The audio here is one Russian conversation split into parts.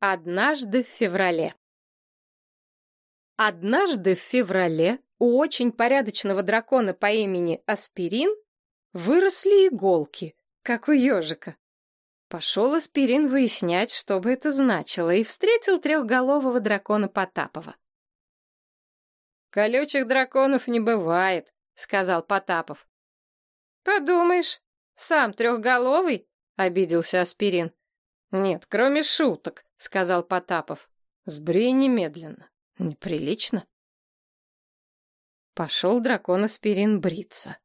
Однажды в феврале. Однажды в феврале у очень порядочного дракона по имени Аспирин выросли иголки, как у ежика. Пошел Аспирин выяснять, что бы это значило, и встретил трехголового дракона Потапова. «Колючих драконов не бывает», — сказал Потапов. «Подумаешь, сам трехголовый?» — обиделся Аспирин. «Нет, кроме шуток», — сказал Потапов. «Сбрей немедленно. Неприлично». Пошел дракон Аспирин бриться.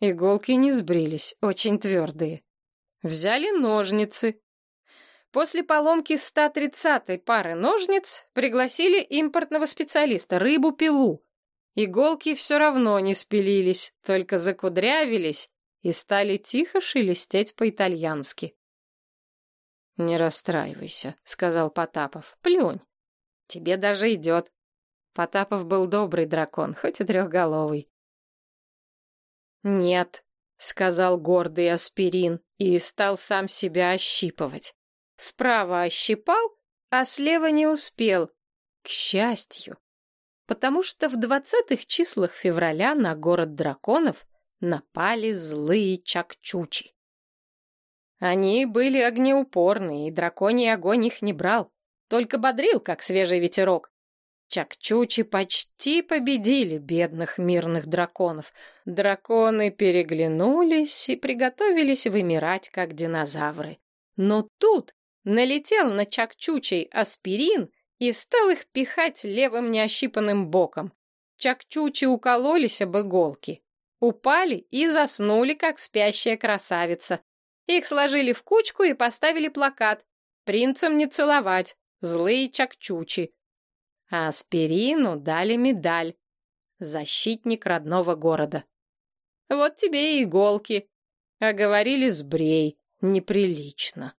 Иголки не сбрились, очень твердые. Взяли ножницы. После поломки 130-й пары ножниц пригласили импортного специалиста, рыбу-пилу. Иголки все равно не спилились, только закудрявились и стали тихо шелестеть по-итальянски. «Не расстраивайся», — сказал Потапов. «Плюнь. Тебе даже идет». Потапов был добрый дракон, хоть и трехголовый. «Нет», — сказал гордый аспирин и стал сам себя ощипывать. Справа ощипал, а слева не успел. К счастью. Потому что в двадцатых числах февраля на город драконов напали злые чакчучи. Они были огнеупорные, и драконий огонь их не брал, только бодрил, как свежий ветерок. Чакчучи почти победили бедных мирных драконов. Драконы переглянулись и приготовились вымирать, как динозавры. Но тут налетел на Чакчучей аспирин и стал их пихать левым неощипанным боком. Чакчучи укололись об иголки, упали и заснули, как спящая красавица. Их сложили в кучку и поставили плакат «Принцам не целовать, злые чакчучи». А аспирину дали медаль «Защитник родного города». Вот тебе и иголки. А говорили сбрей, неприлично.